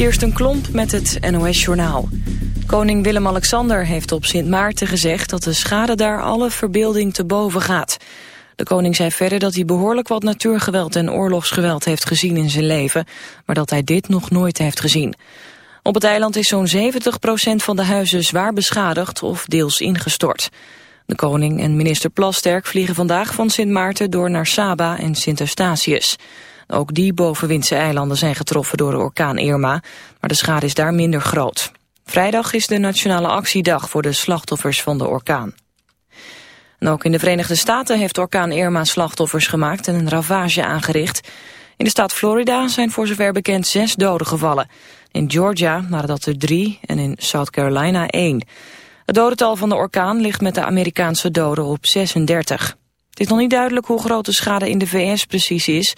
Kirsten Klomp met het NOS-journaal. Koning Willem-Alexander heeft op Sint Maarten gezegd... dat de schade daar alle verbeelding te boven gaat. De koning zei verder dat hij behoorlijk wat natuurgeweld en oorlogsgeweld heeft gezien in zijn leven... maar dat hij dit nog nooit heeft gezien. Op het eiland is zo'n 70% van de huizen zwaar beschadigd of deels ingestort. De koning en minister Plasterk vliegen vandaag van Sint Maarten door naar Saba en Sint Eustatius. Ook die bovenwindse eilanden zijn getroffen door de orkaan Irma, maar de schade is daar minder groot. Vrijdag is de nationale actiedag voor de slachtoffers van de orkaan. En ook in de Verenigde Staten heeft orkaan Irma slachtoffers gemaakt en een ravage aangericht. In de staat Florida zijn voor zover bekend zes doden gevallen. In Georgia waren dat er drie en in South Carolina één. Het dodental van de orkaan ligt met de Amerikaanse doden op 36. Het is nog niet duidelijk hoe groot de schade in de VS precies is.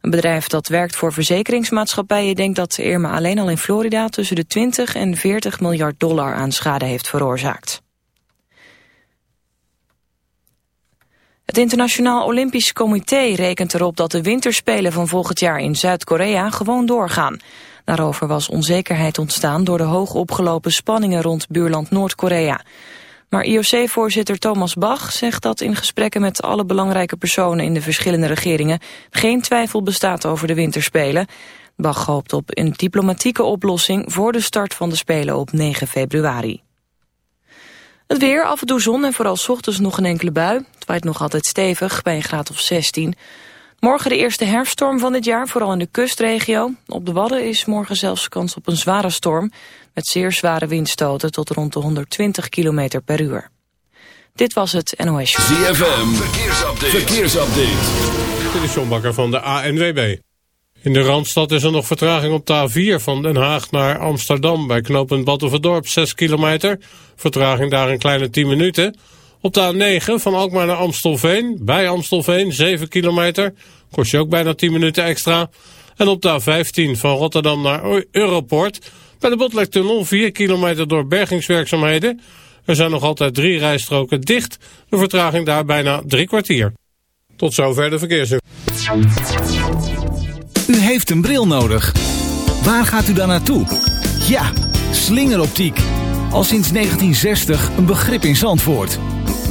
Een bedrijf dat werkt voor verzekeringsmaatschappijen denkt dat Irma alleen al in Florida tussen de 20 en 40 miljard dollar aan schade heeft veroorzaakt. Het Internationaal Olympisch Comité rekent erop dat de winterspelen van volgend jaar in Zuid-Korea gewoon doorgaan. Daarover was onzekerheid ontstaan door de hoog opgelopen spanningen rond buurland Noord-Korea. Maar IOC-voorzitter Thomas Bach zegt dat in gesprekken met alle belangrijke personen in de verschillende regeringen geen twijfel bestaat over de winterspelen. Bach hoopt op een diplomatieke oplossing voor de start van de Spelen op 9 februari. Het weer, af en toe zon en vooral ochtends nog een enkele bui. Het waait nog altijd stevig, bij een graad of 16. Morgen de eerste herfststorm van dit jaar, vooral in de kustregio. Op de Wadden is morgen zelfs kans op een zware storm... met zeer zware windstoten tot rond de 120 km per uur. Dit was het NOS ZFM, verkeersupdate. verkeersupdate. Dit is John Bakker van de ANWB. In de Randstad is er nog vertraging op de A4 van Den Haag naar Amsterdam... bij knooppunt Battenverdorp, 6 kilometer. Vertraging daar een kleine 10 minuten... Op de A9 van Alkmaar naar Amstelveen, bij Amstelveen, 7 kilometer. Kost je ook bijna 10 minuten extra. En op de A15 van Rotterdam naar Europort, bij de Botlektunnel, 4 kilometer door bergingswerkzaamheden. Er zijn nog altijd drie rijstroken dicht. De vertraging daar bijna drie kwartier. Tot zover de verkeersinformatie. U heeft een bril nodig. Waar gaat u dan naartoe? Ja, slingeroptiek. Al sinds 1960 een begrip in Zandvoort.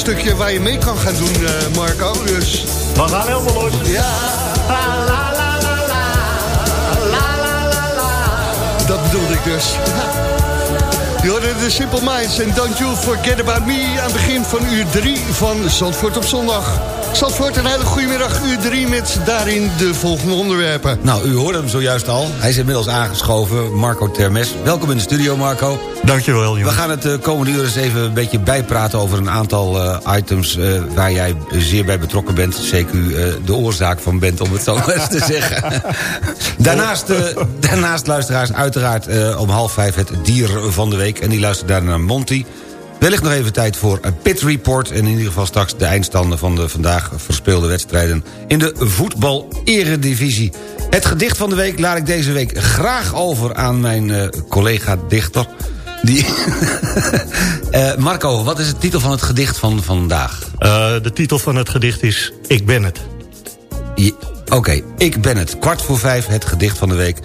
Stukje waar je mee kan gaan doen, eh, Marco. Dus We gaan helemaal los. ja, La, la, la, la, la. La, la, la, la. dat bedoelde ik dus. Je hoorde de Simple Minds en Don't You Forget About Me... aan het begin van uur 3 van Zandvoort op zondag. Zandvoort, een hele goede middag, uur 3 met daarin de volgende onderwerpen. Nou, u hoorde hem zojuist al. Hij is inmiddels aangeschoven, Marco Termes. Welkom in de studio, Marco. Dankjewel, We jongen. gaan het de komende uur eens even een beetje bijpraten... over een aantal eh, items eh, waar jij zeer bij betrokken bent. Zeker u eh, de oorzaak van bent, om het zo eens te zeggen. daarnaast, eh, daarnaast, luisteraars, uiteraard eh, om half vijf het dier van de week. En die luistert daarna naar Monty. Wellicht nog even tijd voor een pit report... en in ieder geval straks de eindstanden van de vandaag verspeelde wedstrijden... in de voetbal-eredivisie. Het gedicht van de week laat ik deze week graag over aan mijn eh, collega-dichter... Die... Eh, Marco, wat is de titel van het gedicht van vandaag? Eh, de titel van het gedicht is Ik ben het. Oké, ik ben het. Kwart voor vijf, het gedicht van de week...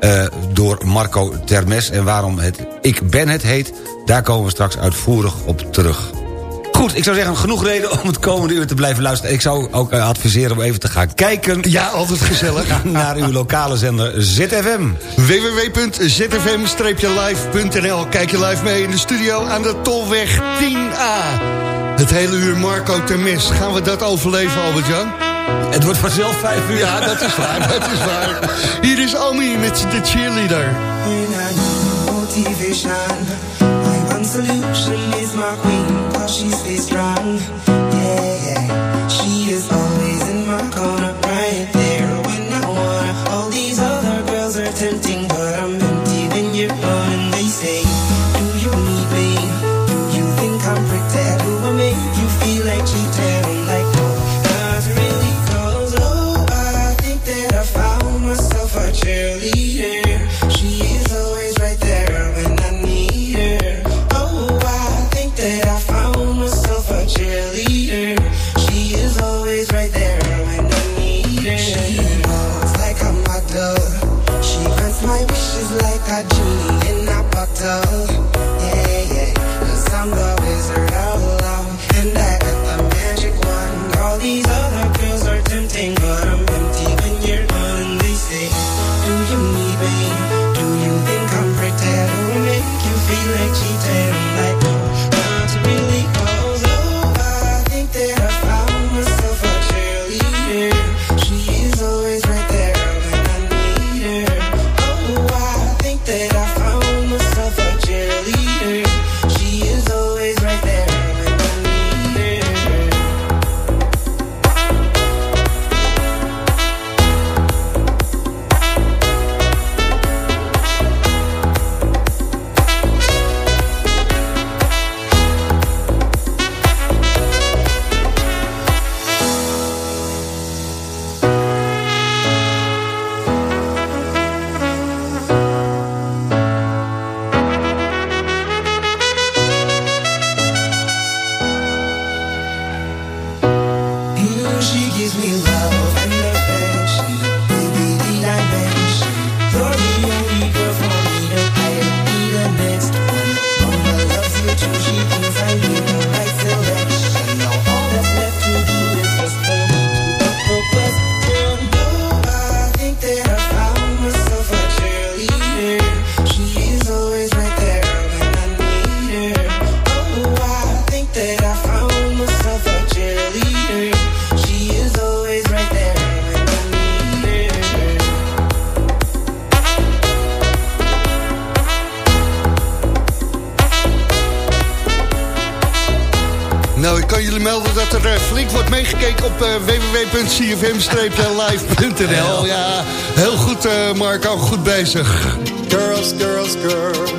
eh, door Marco Termes. En waarom het Ik ben het heet... daar komen we straks uitvoerig op terug. Goed, ik zou zeggen, genoeg reden om het komende uur te blijven luisteren. Ik zou ook eh, adviseren om even te gaan kijken... Ja, altijd gezellig. naar uw lokale zender ZFM. www.zfm-live.nl Kijk je live mee in de studio aan de Tolweg 10A. Het hele uur Marco Termes. Gaan we dat overleven, Albert-Jan? Het wordt vanzelf vijf uur. Ja, dat is waar, dat is waar. Hier is Omi met de cheerleader. When One solution is my queen, cause she stays strong. Yeah, yeah. She is always in my corner, cfm-live.nl. Eh, ja, heel goed eh, uh, Marco, goed bezig. Girls, girls, girls.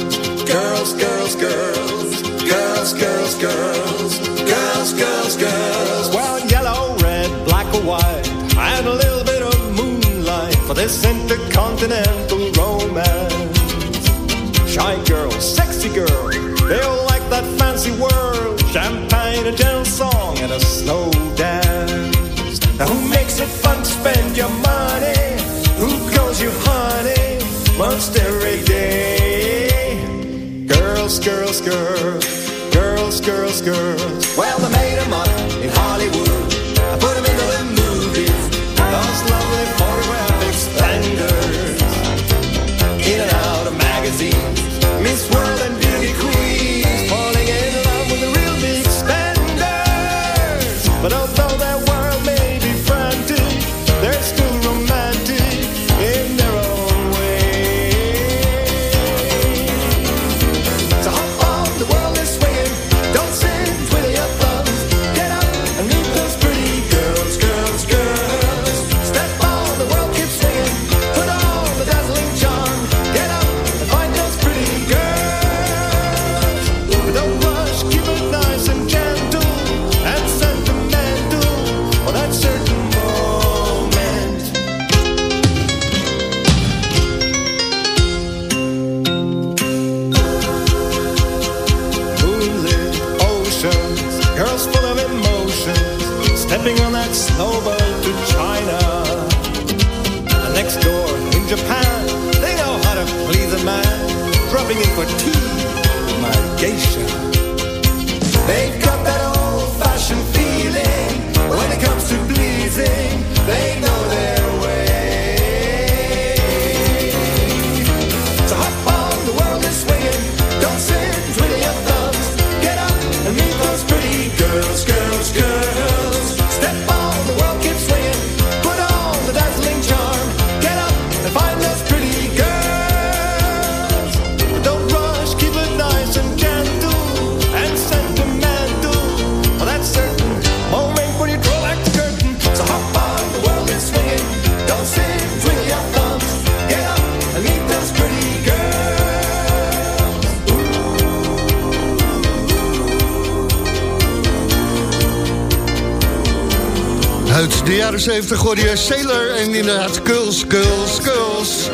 Girls, girls, girls. Girls, girls, girls. Girls, girls, girls. Well, yellow, red, black or white. And a little bit of moonlight for this intercontinental romance. Shy girl, sexy girl. They all like that fancy world. Champagne, a gentle song, and a slow dance. Now who makes it fun to spend your money? Who calls you honey most every day? Girls, girls, girls, girls, girls, girls. Well, they made 'em up de jaren 70 hoorde je Sailor en inderdaad Girls, Girls, Girls.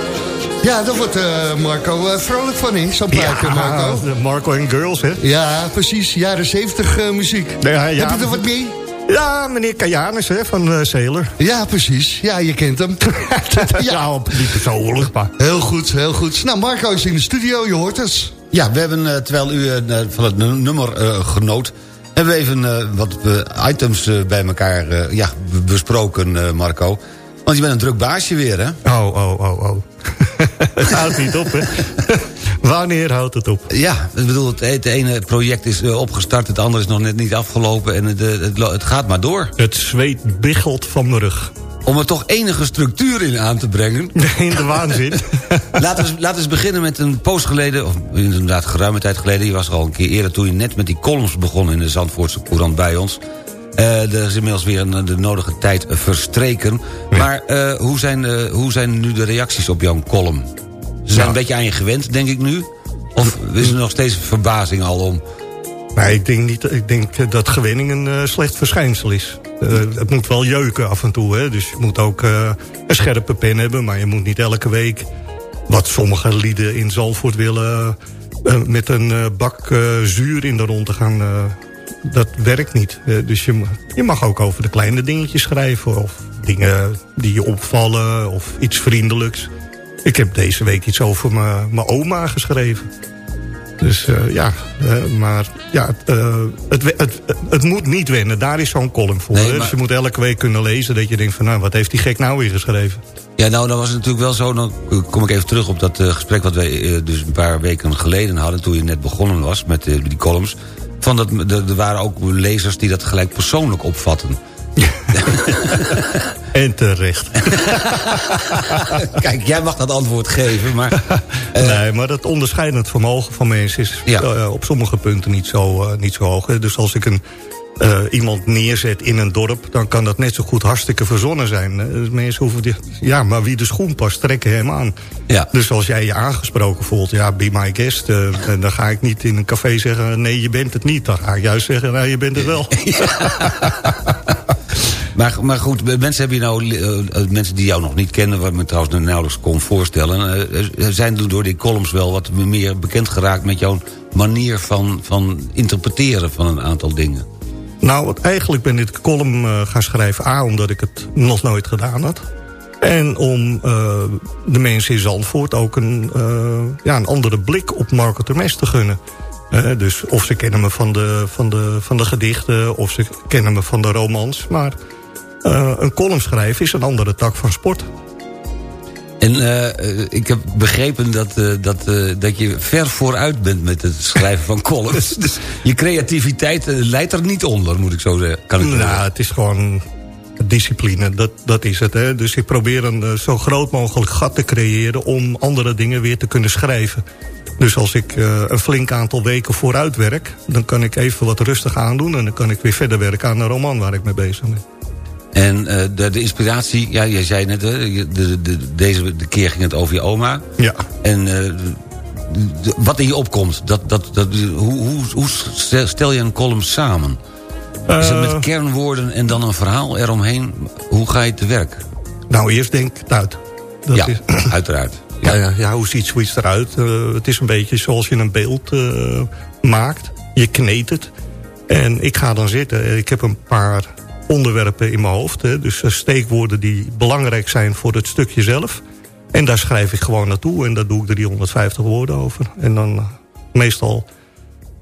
Ja, daar wordt eh, Marco eh, vrolijk van in, zo'n plaatje, Marco. de Marco en Girls, hè? Ja, precies, jaren 70 eh, muziek. ja, ja. Heb je er wat mee? Ja, meneer Kajanus, hè, van Sailor. Ja, precies. Ja, je kent hem. ja, op- niet persoonlijk, maar... Heel goed, heel goed. Nou, Marco is in de studio, je hoort het. Ja, we hebben, eh, terwijl u van het nu- nummer eh, genoot... hebben we even eh, wat eh, items eh, bij elkaar ja, besproken, Marco. Want je bent een druk baasje weer, hè? Oh, oh, oh, oh. het houdt niet op, hè? Wanneer houdt het op? Ja, ik bedoel, het, het ene project is opgestart... het andere is nog net niet afgelopen en het, het, het gaat maar door. Het zweet biggelt van mijn rug. Om er toch enige structuur in aan te brengen... In de waanzin. laten, we, laten we eens beginnen met een post geleden... of inderdaad geruime tijd geleden... je was er al een keer eerder toen je net met die columns begon... in de Zandvoortse Courant bij ons... Eh, er is inmiddels weer een, de nodige tijd verstreken. Maar eh, hoe, zijn, eh, hoe zijn nu de reacties op jouw column? Ze zijn een beetje aan je gewend, denk ik nu? Of is er nog steeds verbazing al om? Nee, ik denk, niet, ik denk dat gewenning een eh, slecht verschijnsel is. Eh, het moet wel jeuken af en toe, hè? dus je moet ook eh, een scherpe pen hebben... maar je moet niet elke week, wat sommige lieden in Zalvoort willen... met een bak zuur in de ronde gaan, eh, dat werkt niet. Dus je, je mag ook over de kleine dingetjes schrijven. Of dingen die je opvallen. Of iets vriendelijks. Ik heb deze week iets over mijn oma geschreven. Dus eh, ja, eh, maar ja, het, eh, het, het, het moet niet wennen. Daar is zo'n column voor. Nee, hè. maar- Dus je moet elke week kunnen lezen dat je denkt van... nou, wat heeft die gek nou weer geschreven? Ja, nou, dan was het natuurlijk wel zo... dan kom ik even terug op dat gesprek... wat wij dus een paar weken geleden hadden... toen je net begonnen was met die columns... Van dat, er waren ook lezers die dat gelijk persoonlijk opvatten. En terecht. Kijk, jij mag dat antwoord geven, maar... eh, nee, maar het onderscheidend vermogen van mensen is Ja. eh, op sommige punten niet zo, eh, niet zo hoog. hè. Dus als ik een, iemand neerzet in een dorp... dan kan dat net zo goed hartstikke verzonnen zijn. Dus mensen hoeven... Die, ja, maar wie de schoen past, trekken hem aan. Ja. Dus als jij je aangesproken voelt, ja, be my guest... en dan ga ik niet in een café zeggen, nee, je bent het niet. Dan ga ik juist zeggen, nou, je bent het wel. Maar, maar goed, mensen, hebben je nou, eh, eh, mensen die jou nog niet kennen... wat me trouwens nauwelijks kon voorstellen... eh, zijn door die columns wel wat meer bekend geraakt... met jouw manier van, van interpreteren van een aantal dingen. Nou, eigenlijk ben ik de column gaan schrijven. A, omdat ik het nog nooit gedaan had. En om de mensen in Zandvoort ook een, ja, een andere blik op Marco Termes te gunnen. Dus of ze kennen me van de, van, de, van de gedichten, of ze kennen me van de romans. Maar eh, een column schrijven is een andere tak van sport. En eh, eh, ik heb begrepen dat, dat, dat je ver vooruit bent met het schrijven van columns. dus je creativiteit leidt er niet onder, moet ik zo zeggen. Kan ik nou, zeggen. het is gewoon discipline, dat, dat is het. Hè? Dus ik probeer een zo groot mogelijk gat te creëren... om andere dingen weer te kunnen schrijven. Dus als ik een flink aantal weken vooruit werk... dan kan ik even wat rustig aandoen... en dan kan ik weer verder werken aan een roman waar ik mee bezig ben. En eh, de, de inspiratie, ja, jij zei net, de, de, deze de keer ging het over je oma. Ja. En eh, wat in je opkomt, dat, dat, dat, hoe, hoe, hoe stel je een column samen? Is het Eh, met kernwoorden en dan een verhaal eromheen? Hoe ga je te werk? Nou, eerst denk het uit. Dat ja, is, uiteraard. ja. Ja, ja, hoe ziet zoiets eruit? Eh, het is een beetje zoals je een beeld eh, maakt. Je kneedt het. En ik ga dan zitten. Ik heb een paar onderwerpen in mijn hoofd. Hè, dus eh, steekwoorden die belangrijk zijn voor het stukje zelf. En daar schrijf ik gewoon naartoe. En daar doe ik 350 woorden over. En dan eh, meestal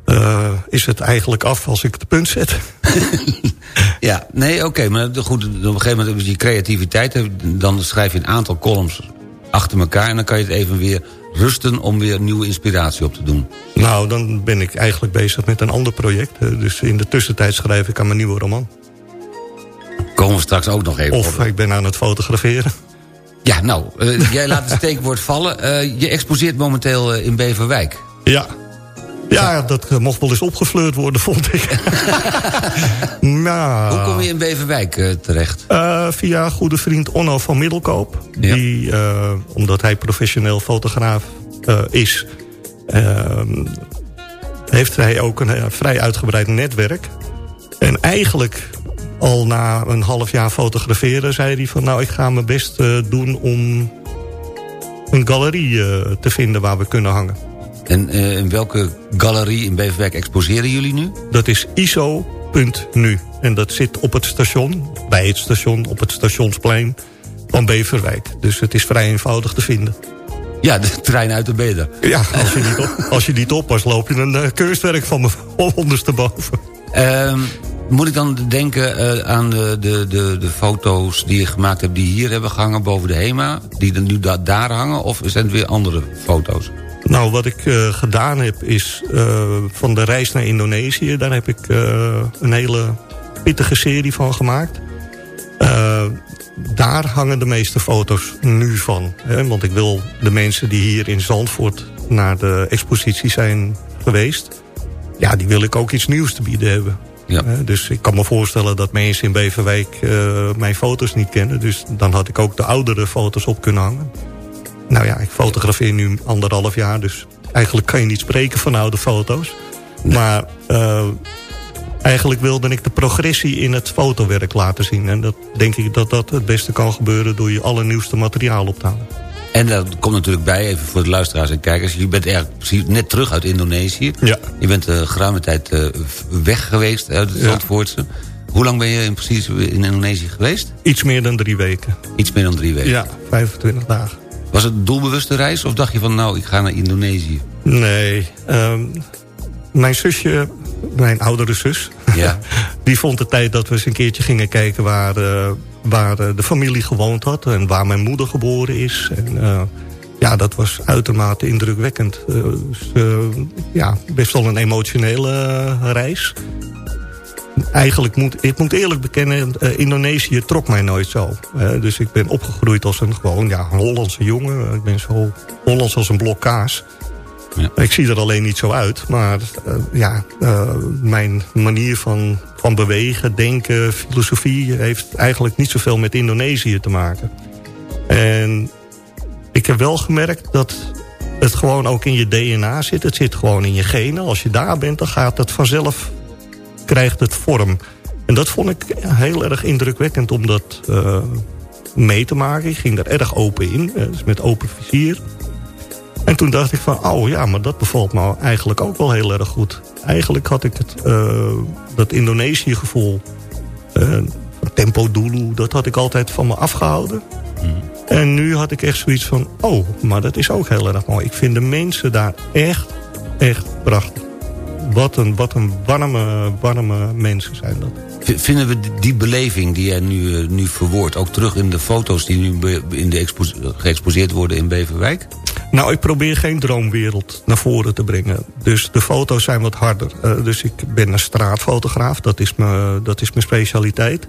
eh, is het eigenlijk af als ik de punt zet. Ja, nee, oké, maar goed, op een gegeven moment heb je creativiteit... dan schrijf je een aantal columns achter elkaar... en dan kan je het even weer rusten om weer nieuwe inspiratie op te doen. Nou, dan ben ik eigenlijk bezig met een ander project. Dus in de tussentijd schrijf ik aan mijn nieuwe roman. Komen we straks ook nog even Of op. ik ben aan het fotograferen. Ja, nou, eh, jij laat het steekwoord vallen. Eh, je exposeert momenteel eh, in Beverwijk. Ja. Ja, dat mocht wel eens opgefleurd worden, vond ik. nou, Hoe kom je in Beverwijk terecht? via goede vriend Onno van Middelkoop. Ja. Die, omdat hij professioneel fotograaf is... eh, heeft hij ook een vrij uitgebreid netwerk. En eigenlijk al na een half jaar fotograferen... zei hij van, nou, ik ga mijn best eh, doen om een galerie eh, te vinden waar we kunnen hangen. En eh, in welke galerie in Beverwijk exposeren jullie nu? Dat is iso.nu. En dat zit op het station, bij het station, op het stationsplein van Beverwijk. Dus het is vrij eenvoudig te vinden. Ja, de trein uit de beder. Ja, als je niet, op, als je niet oppast, loop je een kunstwerk van me ondersteboven. Ehm, moet ik dan denken eh, aan de, de, de, de foto's die je gemaakt hebt... die hier hebben gehangen boven de HEMA? Die nu da- daar hangen? Of zijn het weer andere foto's? Nou, wat ik eh, gedaan heb is eh, van de reis naar Indonesië. Daar heb ik een hele pittige serie van gemaakt. Daar hangen de meeste foto's nu van. Hè? Want ik wil de mensen die hier in Zandvoort naar de expositie zijn geweest... ja, die wil ik ook iets nieuws te bieden hebben. Ja. Dus ik kan me voorstellen dat mensen in Beverwijk eh, mijn foto's niet kennen. Dus dan had ik ook de oudere foto's op kunnen hangen. Nou ja, ik fotografeer nu anderhalf jaar, dus eigenlijk kan je niet spreken van oude foto's. Maar eh, eigenlijk wilde ik de progressie in het fotowerk laten zien. En dat denk ik dat dat het beste kan gebeuren door je allernieuwste materiaal op te halen. En dat komt natuurlijk bij, even voor de luisteraars en kijkers... je bent eigenlijk precies net terug uit Indonesië. Ja. Je bent uh, geruime tijd uh, weg geweest uit het Ja. Zandvoortse. Hoe lang ben je in precies in Indonesië geweest? Iets meer dan drie weken. Iets meer dan drie weken. Ja, 25 dagen. Was het een doelbewuste reis of dacht je van nou, ik ga naar Indonesië? Nee, ehm, mijn zusje, mijn oudere zus... Ja. die vond de tijd dat we eens een keertje gingen kijken... waar, eh, waar eh, de familie gewoond had en waar mijn moeder geboren is. En, eh, ja, dat was uitermate indrukwekkend. Dus, ja, best wel een emotionele reis. Eigenlijk moet ik moet eerlijk bekennen, Indonesië trok mij nooit zo. Dus ik ben opgegroeid als een gewoon ja, Hollandse jongen. Ik ben zo Hollands als een blok kaas. Ik zie er alleen niet zo uit. Maar eh, ja, eh, mijn manier van, van bewegen, denken, filosofie... heeft eigenlijk niet zoveel met Indonesië te maken. En ik heb wel gemerkt dat het gewoon ook in je DNA zit. Het zit gewoon in je genen. Als je daar bent, dan gaat het vanzelf, krijgt het vorm. En dat vond ik heel erg indrukwekkend om dat eh, mee te maken. Ik ging daar erg open in, dus met open vizier. En toen dacht ik van, oh ja, maar dat bevalt me eigenlijk ook wel heel erg goed. Eigenlijk had ik het, eh, dat Indonesië gevoel, eh, van tempo dulu, dat had ik altijd van me afgehouden. En nu had ik echt zoiets van, oh, maar dat is ook heel erg mooi. Ik vind de mensen daar echt, echt prachtig. Wat een, wat een warme, warme mensen zijn dat. Vinden we die- beleving die jij nu, eh, nu verwoordt... ook terug in de foto's die nu in de geëxposeerd worden in Beverwijk? Nou, ik probeer geen droomwereld naar voren te brengen. Dus de foto's zijn wat harder. Eh, dus ik ben een straatfotograaf, dat is mijn, dat is mijn specialiteit.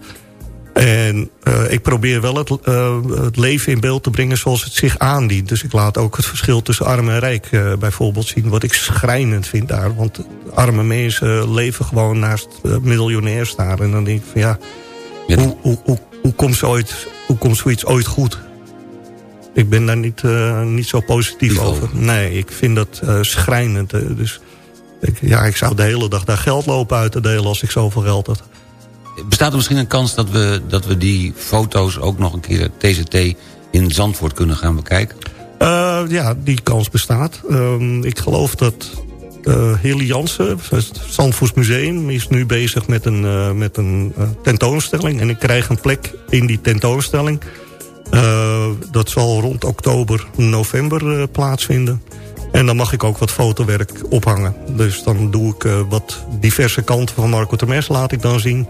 En eh, ik probeer wel het, eh, het leven in beeld te brengen zoals het zich aandient. Dus ik laat ook het verschil tussen arm en rijk bijvoorbeeld zien. Wat ik schrijnend vind daar. Want arme mensen leven gewoon naast miljonairs daar. En dan denk ik van ja, hoe, hoe, hoe, hoe, komt ooit, hoe komt zoiets ooit goed? Ik ben daar niet, uh, niet zo positief over. Nee, ik vind dat uh, schrijnend. Uh, dus ik, ja, ik zou de hele dag daar geld lopen uit te delen als ik zoveel geld had. Bestaat er misschien een kans dat we, dat we die foto's ook nog een keer TCT in Zandvoort kunnen gaan bekijken? Uh, ja, die kans bestaat. Uh, ik geloof dat uh, Hilly Jansen, het Zandvoorts Museum... is nu bezig met een, uh, met een uh, tentoonstelling. En ik krijg een plek in die tentoonstelling. Uh, dat zal rond oktober, november uh, plaatsvinden. En dan mag ik ook wat fotowerk ophangen. Dus dan doe ik uh, wat diverse kanten van Marco Termes laat ik dan zien.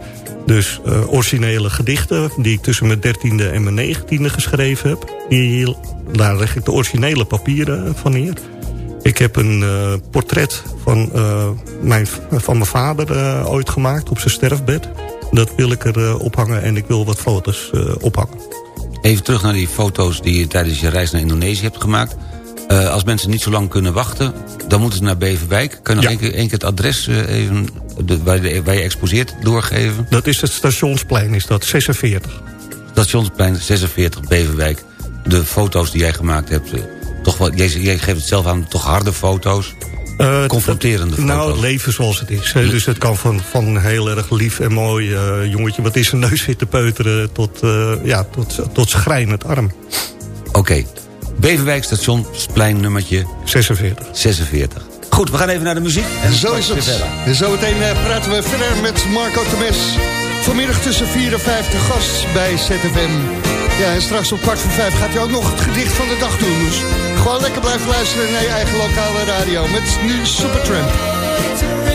Dus originele gedichten die ik tussen mijn dertiende en mijn negentiende geschreven heb. Daar leg ik de originele papieren van neer. Ik heb een portret van, mijn, van mijn vader ooit gemaakt op zijn sterfbed. Dat wil ik er ophangen en ik wil wat foto's ophangen. Even terug naar die foto's die je tijdens je reis naar Indonesië hebt gemaakt. Uh, als mensen niet zo lang kunnen wachten, dan moeten ze naar Beverwijk. Kun je nog ja. één, keer, het adres uh, even, de, waar, de, waar, je exposeert doorgeven? Dat is het stationsplein, is dat 46. Stationsplein 46, Beverwijk. De foto's die jij gemaakt hebt, uh, toch wel, jij, jij, geeft het zelf aan, toch harde foto's? Confronterende foto's? Nou, het leven zoals het is. Dus het kan van, van heel erg lief en mooi jongetje... wat in zijn neus zit te peuteren, tot, ja, tot, tot schrijnend arm. Oké. Okay. Beverwijk stationsplein nummertje 46. 46. Goed, we gaan even naar de muziek. En zo is het. En zometeen uh, praten we verder met Marco Temes. Vanmiddag tussen 4 en 5 de gast bij ZFM. Ja, en straks om kwart voor vijf gaat hij ook nog het gedicht van de dag doen. Dus gewoon lekker blijven luisteren naar je eigen lokale radio. Met nu Supertramp.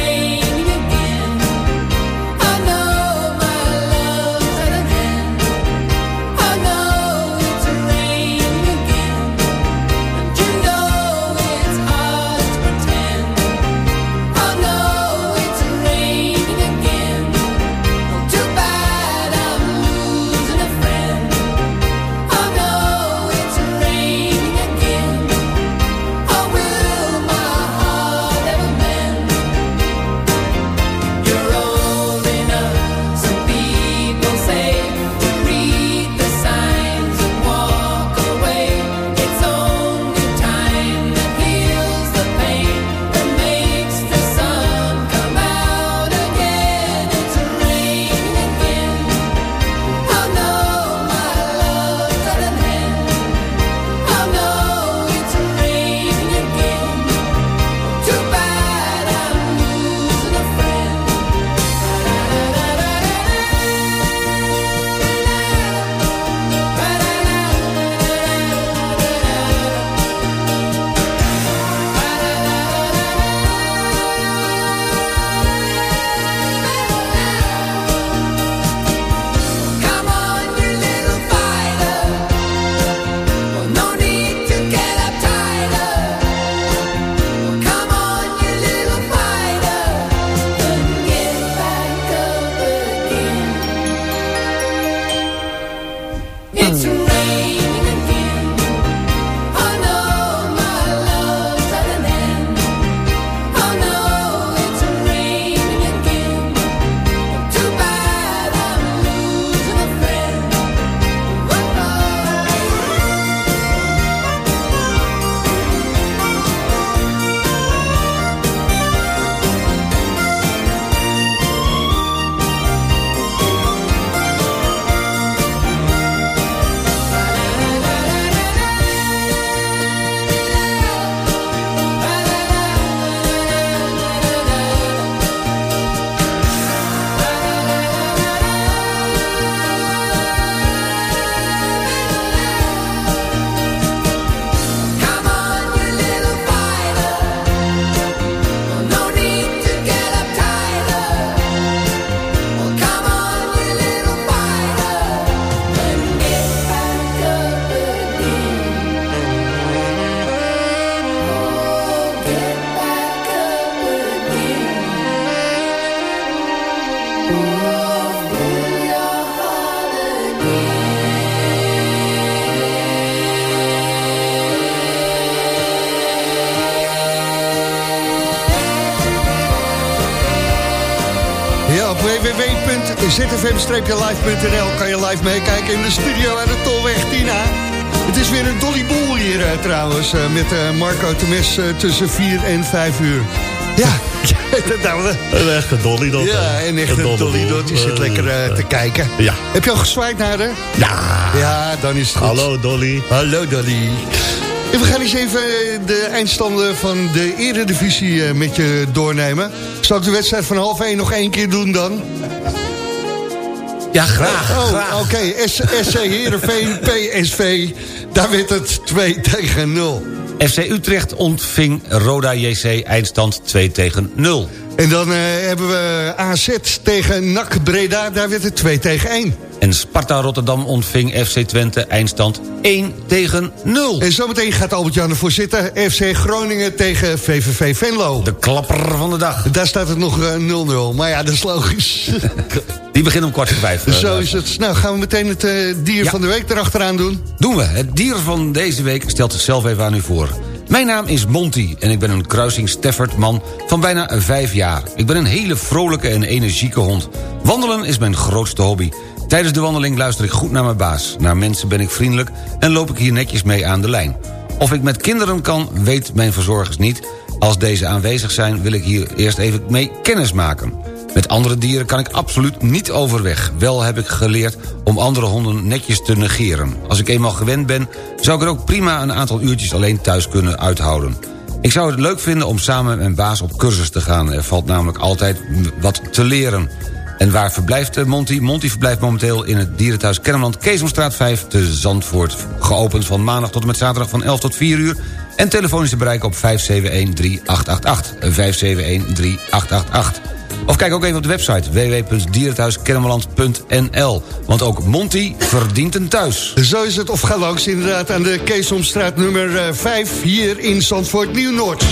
www.zfm-live.nl kan je live meekijken in de studio aan de Tolweg Tina. Het is weer een dolly boel hier eh, trouwens, eh, met eh, Marco Temes tussen 4 en 5 uur. Ja, nou, Een echte dolly dat. ja, en echt een dolly dot, die zit lekker te kijken. Ja. Heb je al gezwaaid naar haar? Ja. Ja, dan is het goed. Hallo Dolly. Hallo Dolly. En we gaan eens even de eindstanden van de eredivisie met je doornemen. Zal ik de wedstrijd van half 1 nog één keer doen dan? Ja, graag. Oh, oké. SC Heerenveen, PSV. Daar werd het 2 tegen 0. FC Utrecht ontving Roda JC eindstand 2 tegen 0. En dan eh, hebben we AZ tegen NAC Breda. Daar werd het 2 tegen 1. En Sparta Rotterdam ontving FC Twente eindstand 1 tegen 0. En zometeen gaat Albert-Jan ervoor zitten. FC Groningen tegen VVV Venlo. De klapper van de dag. Daar staat het nog eh, 0-0. Maar ja, dat is logisch. Die begint om kwart voor vijf. eh, Zo is het. Nou, gaan we meteen het eh, dier Ja. van de week erachteraan doen. Doen we. Het dier van deze week stelt zichzelf even aan u voor. Mijn naam is Monty en ik ben een kruising Stafford man van bijna vijf jaar. Ik ben een hele vrolijke en energieke hond. Wandelen is mijn grootste hobby. Tijdens de wandeling luister ik goed naar mijn baas. Naar mensen ben ik vriendelijk en loop ik hier netjes mee aan de lijn. Of ik met kinderen kan, weet mijn verzorgers niet. Als deze aanwezig zijn, wil ik hier eerst even mee kennis maken. Met andere dieren kan ik absoluut niet overweg. Wel heb ik geleerd om andere honden netjes te negeren. Als ik eenmaal gewend ben, zou ik er ook prima een aantal uurtjes alleen thuis kunnen uithouden. Ik zou het leuk vinden om samen met mijn baas op cursus te gaan. Er valt namelijk altijd wat te leren. En waar verblijft eh, Monty? Monty verblijft momenteel in het dierenthuis Kennemerland... Keesomstraat 5 te Zandvoort. Geopend van maandag tot en met zaterdag van 11 tot 4 uur. En telefonisch te bereiken op 571-3888. 571-3888. Of kijk ook even op de website www.dierenthuiskennemerland.nl. Want ook Monty verdient een thuis. Zo is het. Of ga langs inderdaad aan de Keesomstraat nummer eh, 5 hier in Zandvoort Nieuw-Noord.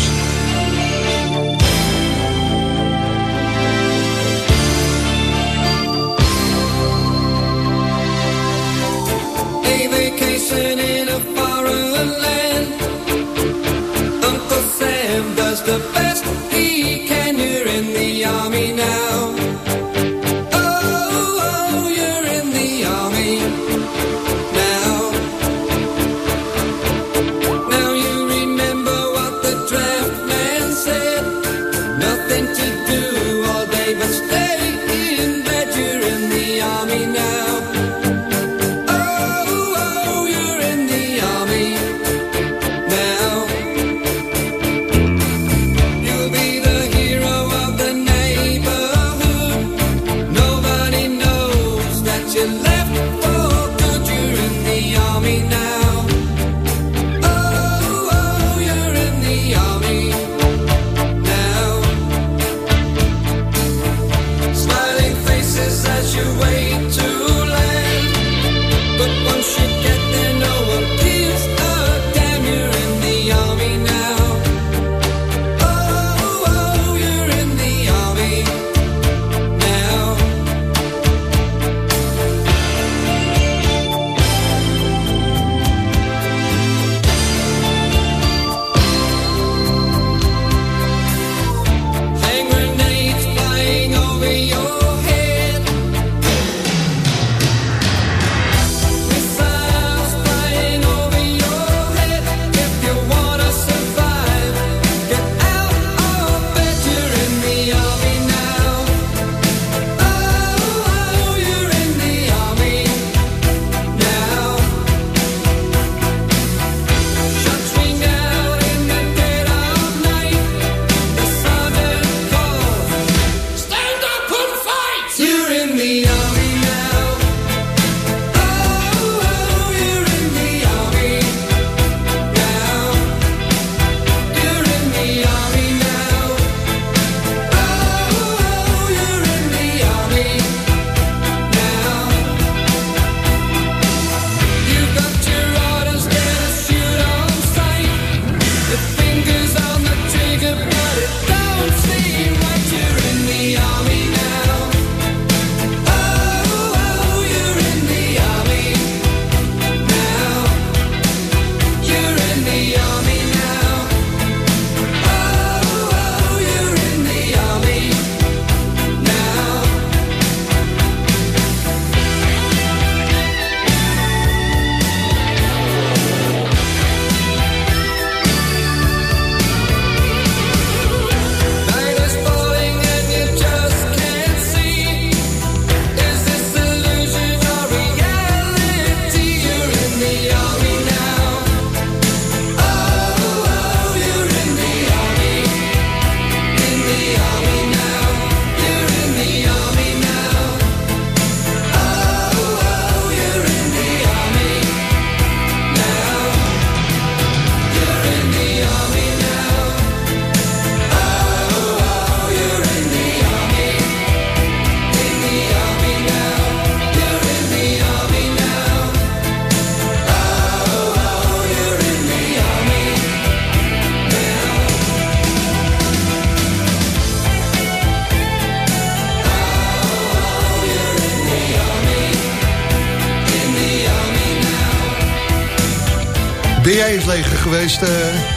Jij in het leger geweest, eh,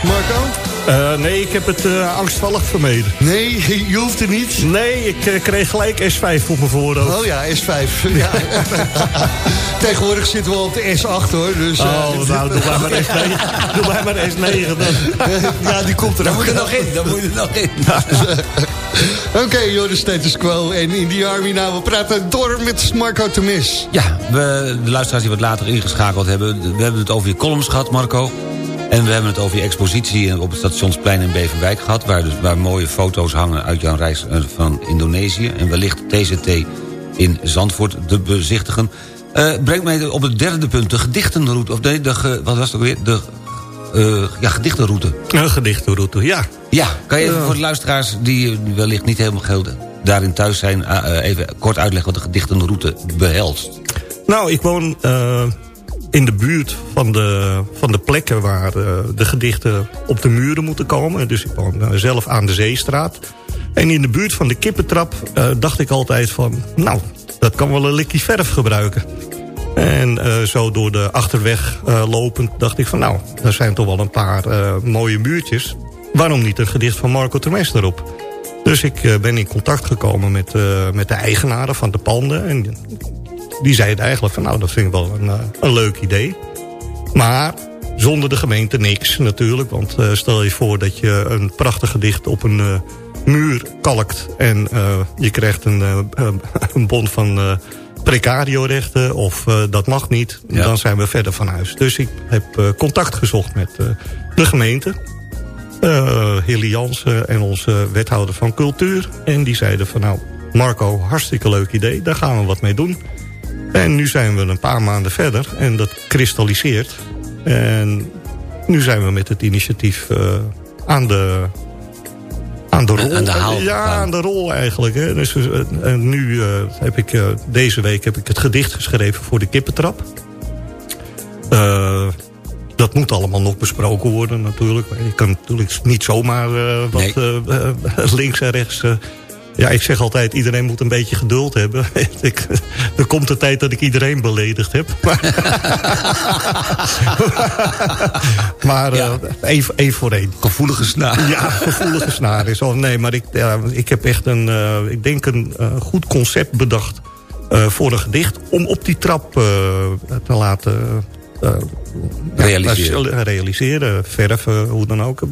Marco? Eh, nee, ik heb het eh, angstvallig vermeden. Nee, je hoeft er niet. Nee, ik kreeg gelijk S5 op mijn voorhoofd. Oh ja, S5. Ja. Tegenwoordig zitten we op de S8 hoor. Dus, eh, Oh, nou, doe maar maar S9. doe maar maar S9 dan. ja, die komt er Dan ook moet er nog in, dan moet er nog in. Oké, joh, de status quo en in die army. Nou, we praten door met Marco Temis. Ja, we, de luisteraars die wat later ingeschakeld hebben... we hebben het over je columns gehad, Marco. En we hebben het over je expositie op het Stationsplein in Beverwijk gehad... waar, dus, waar mooie foto's hangen uit jouw reis eh, van Indonesië... en wellicht TZT in Zandvoort te bezichtigen. Eh brengt mij op het derde punt, de gedichtenroute... of nee, de, wat was het ook weer? De eh, ja, gedichtenroute. Een gedichtenroute, ja. Ja, kan je even voor de luisteraars die wellicht niet helemaal geheel daarin thuis zijn... even kort uitleggen wat de gedichtenroute behelst? Nou, ik woon in de buurt van de, van de plekken waar eh, de gedichten op de muren moeten komen. Dus ik woon eh, zelf aan de Zeestraat. En in de buurt van de kippentrap eh, dacht ik altijd van... nou, dat kan wel een likkie verf gebruiken. En zo door de achterweg lopend dacht ik van... nou, er zijn toch wel een paar mooie muurtjes. Waarom niet een gedicht van Marco Termes erop? Dus ik ben in contact gekomen met, met de eigenaren van de panden. En die zeiden eigenlijk van nou, dat vind ik wel een, eh, een leuk idee. Maar zonder de gemeente niks natuurlijk. Want eh, stel je voor dat je een prachtig gedicht op een eh, muur kalkt... en je krijgt een, een bon van precario-rechten of dat mag niet... Ja. dan zijn we verder van huis. Dus ik heb contact gezocht met de gemeente... eh Hilly Jansen en onze wethouder van cultuur. En die zeiden van nou, Marco, hartstikke leuk idee. Daar gaan we wat mee doen. En nu zijn we een paar maanden verder en dat kristalliseert. En nu zijn we met het initiatief eh, aan de... Aan de rol. Aan de haal Ja, aan de rol eigenlijk. Hè. Dus, eh, en nu eh, heb ik deze week heb ik het gedicht geschreven voor de kippentrap. Dat moet allemaal nog besproken worden natuurlijk. Je kan natuurlijk niet zomaar wat Nee. links en rechts... eh, ja, ik zeg altijd, iedereen moet een beetje geduld hebben. ik, er komt de tijd dat ik iedereen beledigd heb. maar eh één, één voor één. Gevoelige snaar. Ja, gevoelige snaar is al. Nee, maar ik, ja, ik heb echt een, eh, ik denk een eh, goed concept bedacht eh, voor een gedicht. Om op die trap eh, te laten eh, Realiseren. realiseren, verven, hoe dan ook.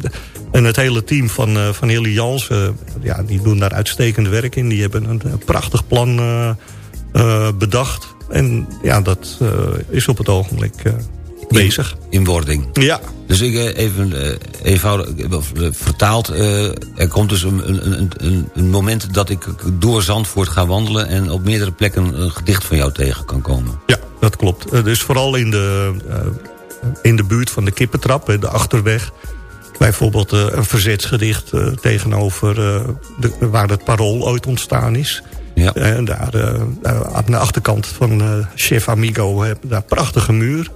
En het hele team van, eh van Hilly Jans, eh, ja, die doen daar uitstekend werk in. Die hebben een, prachtig plan bedacht. En ja, dat is op het ogenblik bezig. In wording. Ja. Dus ik eh, even eh, eenvoudig eh, vertaald. er komt dus een, een, een, een, moment dat ik door Zandvoort ga wandelen... en op meerdere plekken een gedicht van jou tegen kan komen. Ja, dat klopt. Dus vooral in de, in de buurt van de kippentrap, de Achterweg. Bijvoorbeeld een verzetsgedicht tegenover de, waar het parool ooit ontstaan is. Ja. En daar aan de achterkant van Chef Amigo daar een prachtige muur.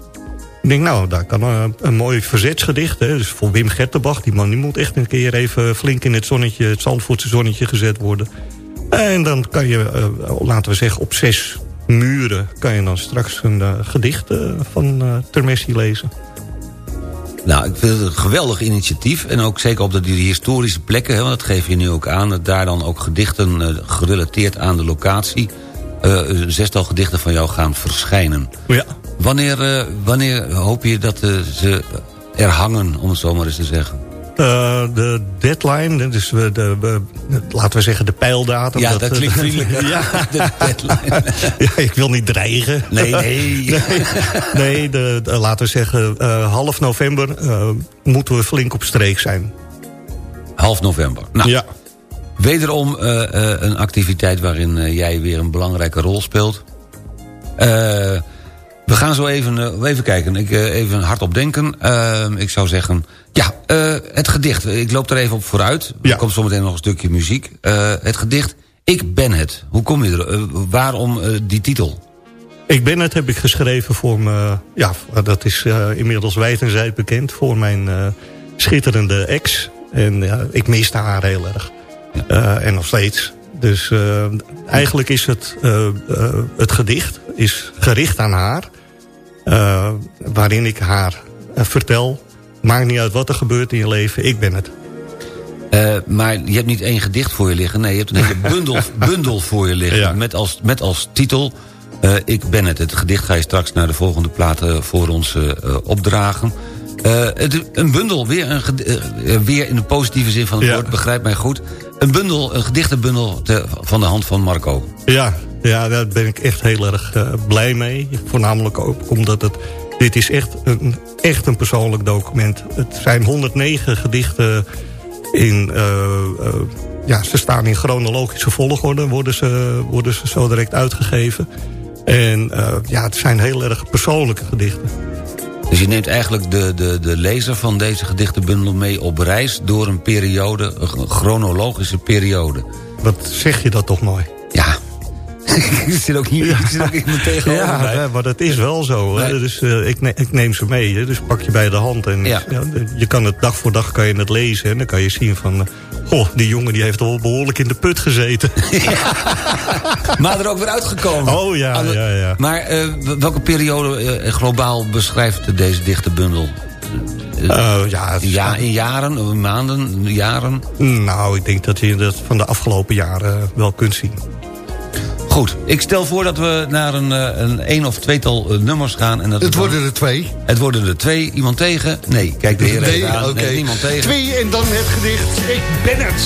Ik denk, nou, daar kan eh, een mooi verzetsgedicht. Hè. Dus voor Wim Gertenbach, die man die moet echt een keer even flink in het zonnetje, het Zandvoortse zonnetje gezet worden. En dan kan je, eh, laten we zeggen, op zes muren... kan je dan straks een eh, gedicht van Termessi lezen. Nou, ik vind het een geweldig initiatief. En ook zeker op de, die historische plekken, hè, want dat geef je nu ook aan... dat daar dan ook gedichten gerelateerd aan de locatie... een zestal gedichten van jou gaan verschijnen. Ja. Wanneer, eh, wanneer hoop je dat eh, ze er hangen, om het zo maar eens te zeggen? Eh, de deadline, dus we de, we- laten we zeggen de pijldatum. Ja, dat klinkt vriendelijk. ja. De deadline. ja, ik wil niet dreigen. Nee, nee. nee, nee, de, de- laten we zeggen half november moeten we flink op streek zijn. Half november. Nou, Ja. Wederom een activiteit waarin jij weer een belangrijke rol speelt. Eh, we gaan zo even, eh, even kijken, ik, eh, even hardop denken. Eh, ik zou zeggen, ja, eh, het gedicht. Ik loop er even op vooruit. Er komt zometeen nog een stukje muziek. Het gedicht, Ik ben het. Hoe kom je er? Waarom die titel? Ik ben het heb ik geschreven voor me, ja, dat is inmiddels wijd en zijd bekend, voor mijn schitterende ex. En ik miste haar heel erg. En nog steeds. Dus eigenlijk is het, het gedicht is gericht aan haar. eh, waarin ik haar eh, vertel. Maakt niet uit wat er gebeurt in je leven, ik ben het. Eh, maar je hebt niet één gedicht voor je liggen. Nee, je hebt een hele bundel, bundel voor je liggen. Met, als, met als titel... ik ben het. Het gedicht ga je straks naar de volgende platen voor ons opdragen. Het, een bundel, weer, een, weer in de positieve zin van het woord, begrijp mij goed. Een bundel, een gedichtenbundel te- van de hand van Marco. Ja, ja, daar ben ik echt heel erg eh, blij mee. Voornamelijk ook omdat het... Dit is echt een, echt een persoonlijk document. Het zijn 109 gedichten in... eh, eh, ja, ze staan in chronologische volgorde, worden ze, worden ze zo direct uitgegeven. En ja, het zijn heel erg persoonlijke gedichten. Dus je neemt eigenlijk de, de, de lezer van deze gedichtenbundel mee op reis... door een periode, een chronologische periode. Wat zeg je dat toch mooi? Ja. ik zit ook hier, ik zit ook tegenover Ja, mij. maar dat is wel zo. Nee. Dus eh, ik, ne- ik neem ze mee. Hè. Dus pak je bij de hand. En Ja. ja, je kan het dag voor dag kan je het lezen. En dan kan je zien van... eh, goh, die jongen die heeft al behoorlijk in de put gezeten. Maar er ook weer uitgekomen. Oh ja, ja, ja. Maar eh, welke periode globaal beschrijft deze dichtenbundel? Eh, ja, in, ja, in jaren, maanden, jaren? Nou, ik denk dat je dat van de afgelopen jaren wel kunt zien. Goed, ik stel voor dat we naar een, eh, een één of tweetal eh, nummers gaan. En dat Het dan- worden er twee. Het worden er twee. Iemand tegen? Nee, kijk de heer Nee, even aan. oké. Nee, niemand tegen. Twee en dan het gedicht Ik ben het.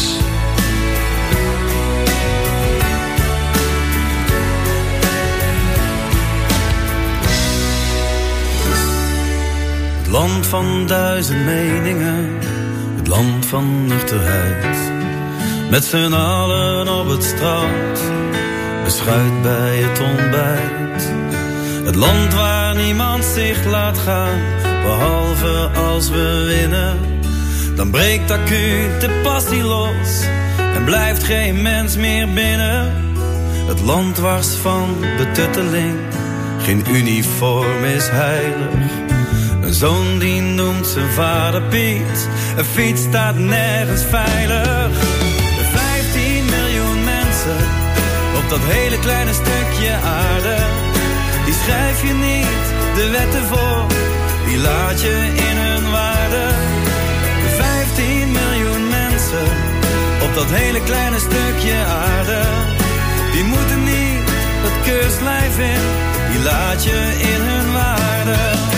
Het land van duizend meningen, het land van nuchterheid. Met z'n allen op het strand, beschuit bij het ontbijt. Het land waar niemand zich laat gaan, behalve als we winnen. Dan breekt acuut de passie los en blijft geen mens meer binnen. Het land wars van betutteling, geen uniform is heilig. Een zoon die noemt zijn vader Piet. Een fiets staat nergens veilig. Dat hele kleine stukje aarde. Die schrijf je niet de wetten voor, die laat je in hun waarde. De 15 miljoen mensen op dat hele kleine stukje aarde. Die moeten niet het keurslijf in, die laat je in hun waarde.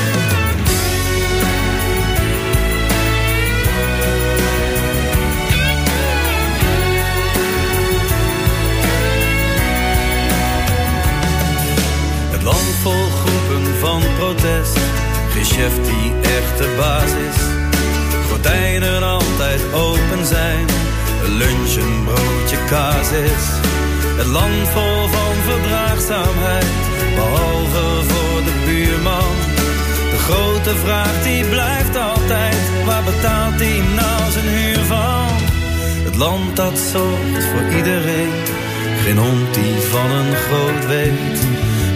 Van protest. Geen chef die echt de baas is. Gordijnen altijd open zijn. Lunch, een broodje kaas is. Het land vol van verdraagzaamheid. Behalve voor de buurman. De grote vraag die blijft altijd. Waar betaalt hij nou zijn huur van? Het land dat zorgt voor iedereen. Geen hond die van een groot weet.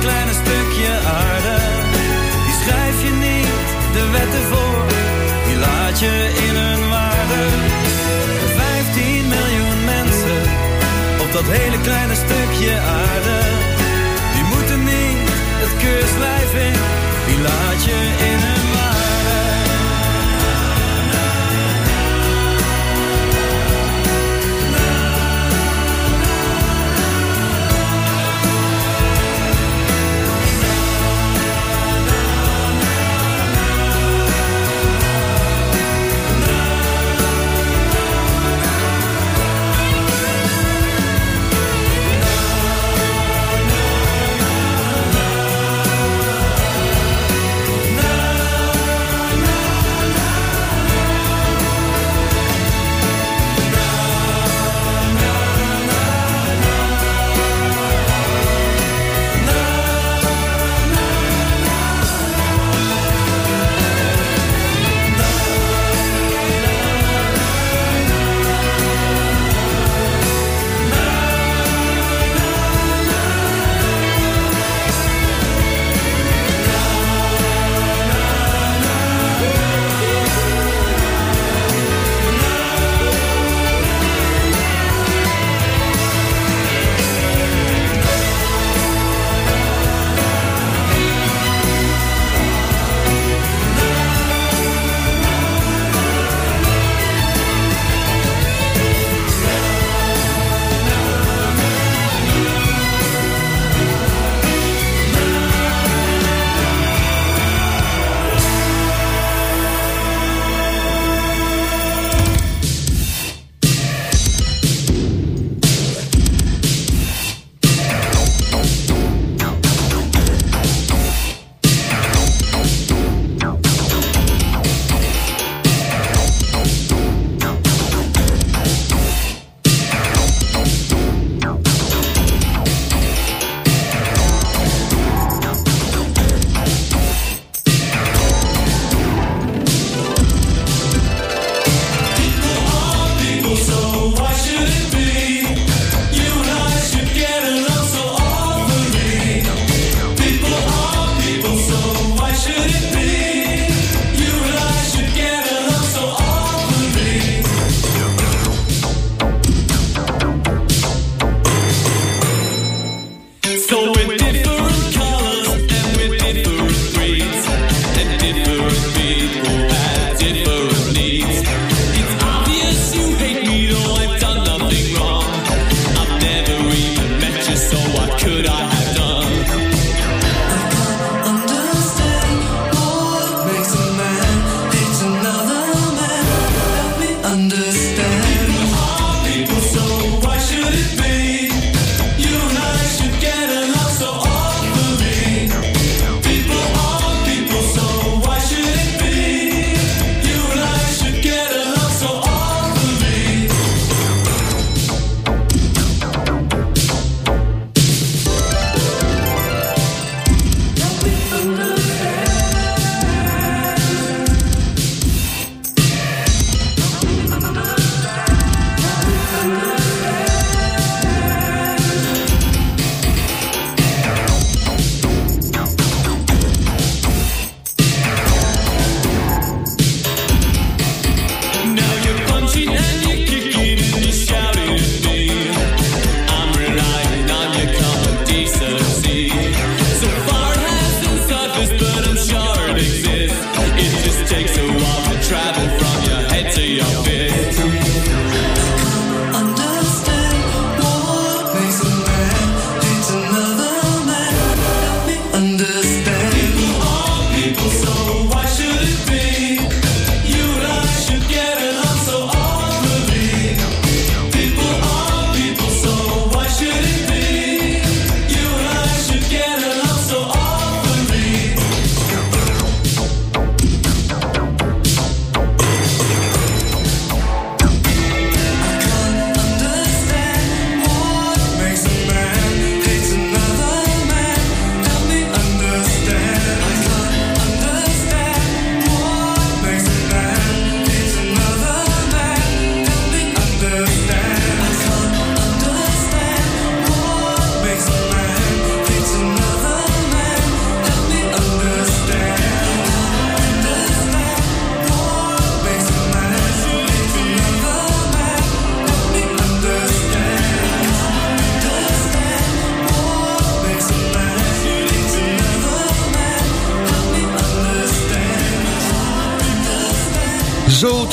kleine stukje aarde. Die schrijf je niet de wetten voor, die laat je in hun waarde. Vijftien miljoen mensen op dat hele kleine stukje aarde. Die moeten niet het keurslijf in, die laat je in hun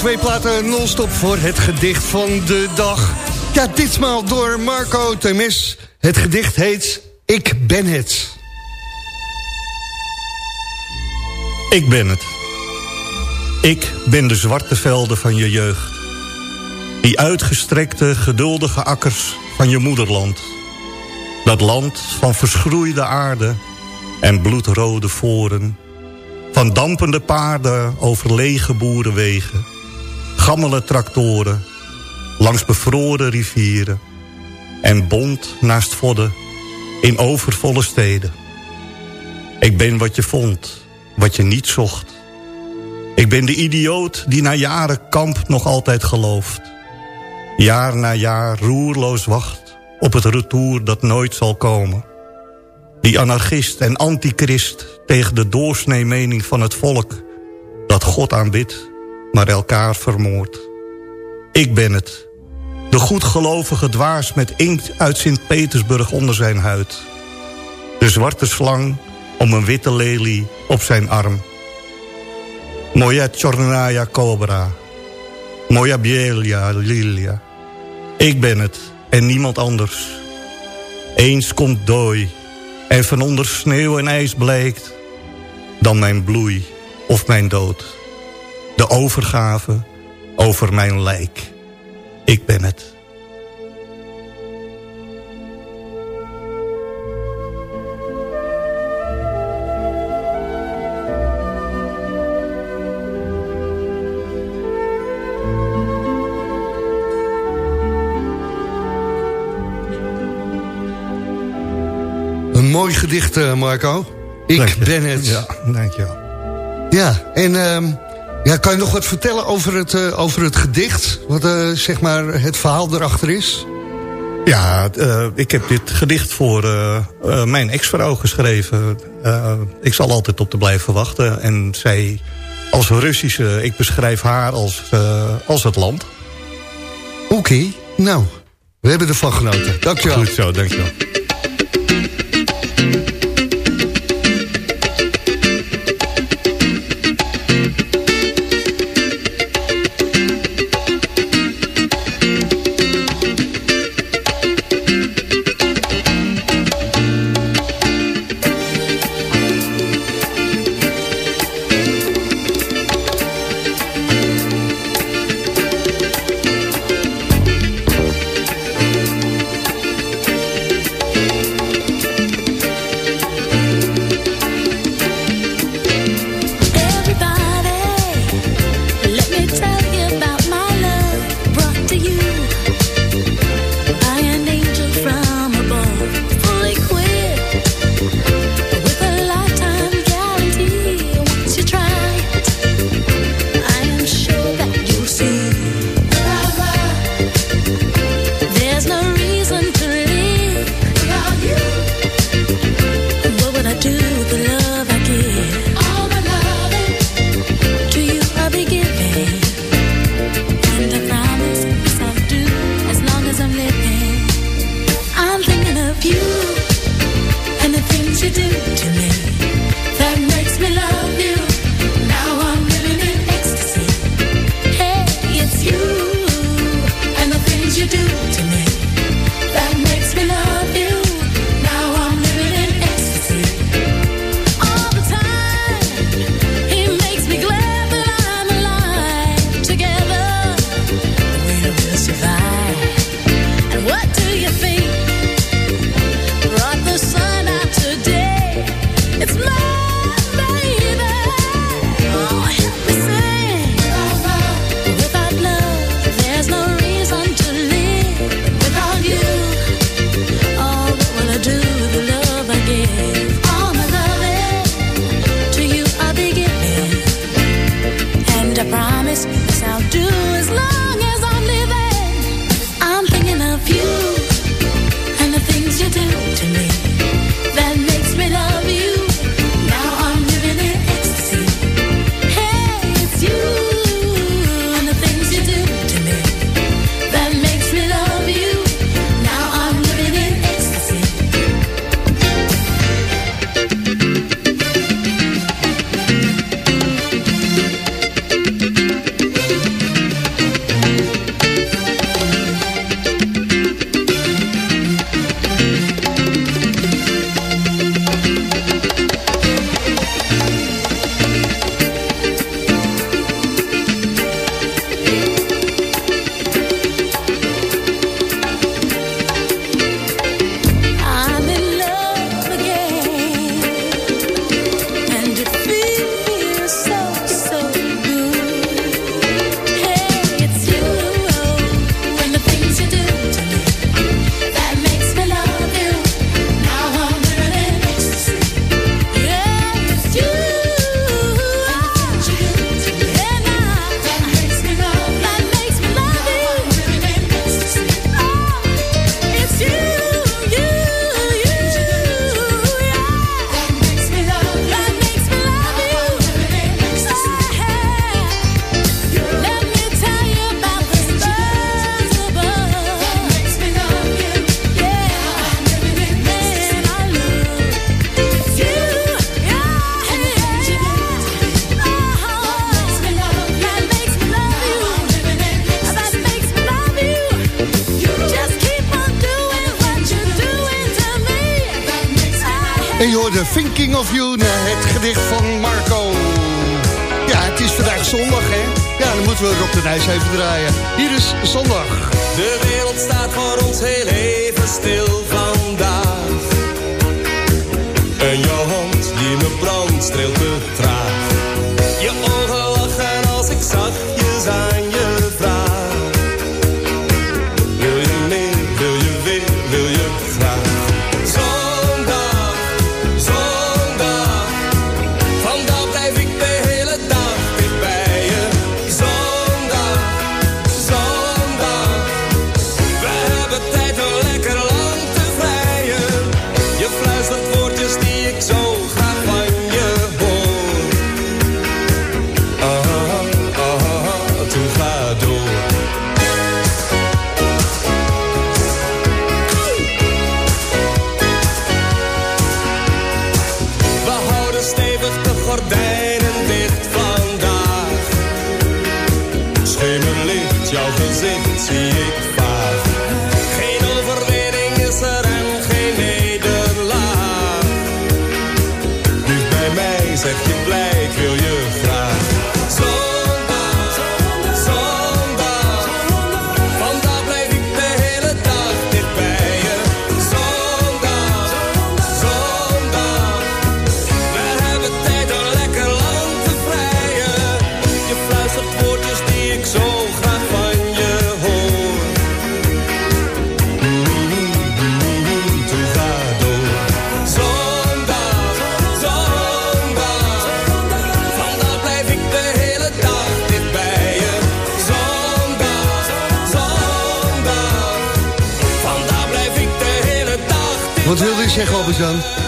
twee platen non-stop voor het gedicht van de dag. Ja, ditmaal door Marco Temes. Het gedicht heet Ik ben het. Ik ben het. Ik ben de zwarte velden van je jeugd. Die uitgestrekte, geduldige akkers van je moederland. Dat land van verschroeide aarde en bloedrode voren. Van dampende paarden over lege boerenwegen. Gammele tractoren langs bevroren rivieren. En bont naast vodden in overvolle steden. Ik ben wat je vond, wat je niet zocht. Ik ben de idioot die na jaren kamp nog altijd gelooft. Jaar na jaar roerloos wacht op het retour dat nooit zal komen. Die anarchist en antichrist tegen de doorsnee mening van het volk... dat God aanbidt, maar elkaar vermoordt. Ik ben het. De goedgelovige dwaas met inkt uit Sint-Petersburg onder zijn huid. De zwarte slang om een witte lelie op zijn arm. Moja Chornaya Cobra. Moja Bielia Lilia. Ik ben het en niemand anders. Eens komt dooi en van onder sneeuw en ijs blijkt... dan mijn bloei of mijn dood. De overgave over mijn lijk. Ik ben het. Een mooi gedicht, eh, Marco. Ik ben het. Ja, dankjewel. Ja, en ehm, ja, kan je nog wat vertellen over het, eh, over het gedicht? Wat eh, zeg maar het verhaal erachter is? Ja, eh, ik heb dit gedicht voor mijn ex-vrouw geschreven. Ik zal altijd op te blijven wachten. En zij als Russische, ik beschrijf haar als, als het land. Oké, nou, we hebben ervan genoten. Dankjewel. Goed zo, dankjewel.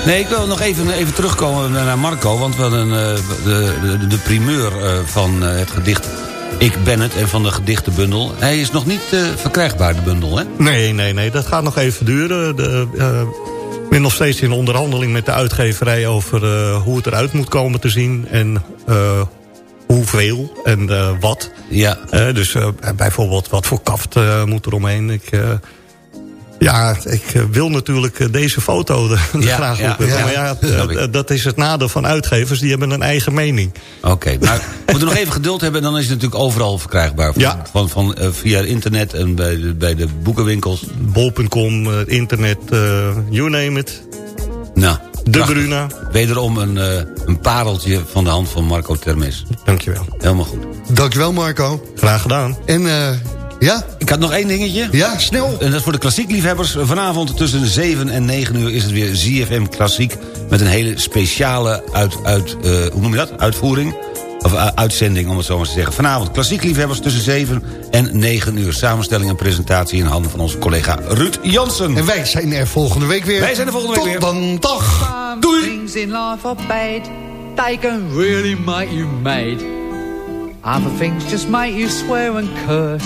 Nee, ik wil nog even, even terugkomen naar Marco... want we hadden eh, de, de, de primeur eh, van eh, het gedicht Ik ben het en van de gedichtenbundel. Hij is nog niet verkrijgbaar, de bundel, hè? Nee, nee, nee, dat gaat nog even duren. De, eh, ik ben nog steeds in onderhandeling met de uitgeverij... over hoe het eruit moet komen te zien en hoeveel en wat. Ja. Dus bijvoorbeeld wat voor kaft moet er omheen. Ik, ja, ik eh, wil natuurlijk eh, deze foto Ja, graag op hebben. ja. Maar ja, eh, dat is het nadeel van uitgevers. Die hebben een eigen mening. Oké, maar we moeten nog even geduld hebben... dan is het natuurlijk overal verkrijgbaar. Van, Ja. van, van, via internet en bij de, bij de boekenwinkels. Bol.com, internet, eh, you name it. Nou, De prachtig. Bruna. Wederom een, eh, een pareltje van de hand van Marco Termes. Dankjewel. Helemaal goed. Dankjewel, Marco. Graag gedaan. En eh, ja, Ik had nog één dingetje. ja, snel. En dat is voor de klassiekliefhebbers. Vanavond tussen 7 en 9 uur is het weer ZFM Klassiek... met een hele speciale uit, uit, eh, hoe noem je dat? uitvoering. Of eh, uitzending, om het zo maar te zeggen. Vanavond klassiekliefhebbers tussen 7 en 9 uur. Samenstelling en presentatie in handen van onze collega Ruud Jansen. En wij zijn er volgende week weer. Wij zijn er volgende week Tot weer. dan, dag. Doei! Things in life are bad. They can really make you mad. Other things just make you swear and curse.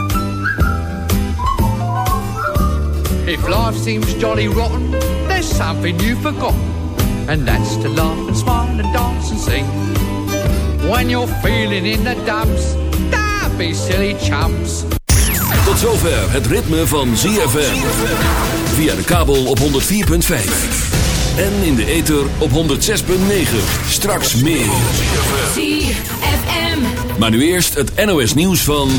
If life seems jolly rotten, there's something you've forgotten. And that's to laugh and smile and dance and sing. When you're feeling in the dumps, don't be silly chumps. Tot zover het ritme van ZFM. Via de kabel op 104.5. En in de ether op 106.9. Straks meer. ZFM. Maar nu eerst het NOS nieuws van...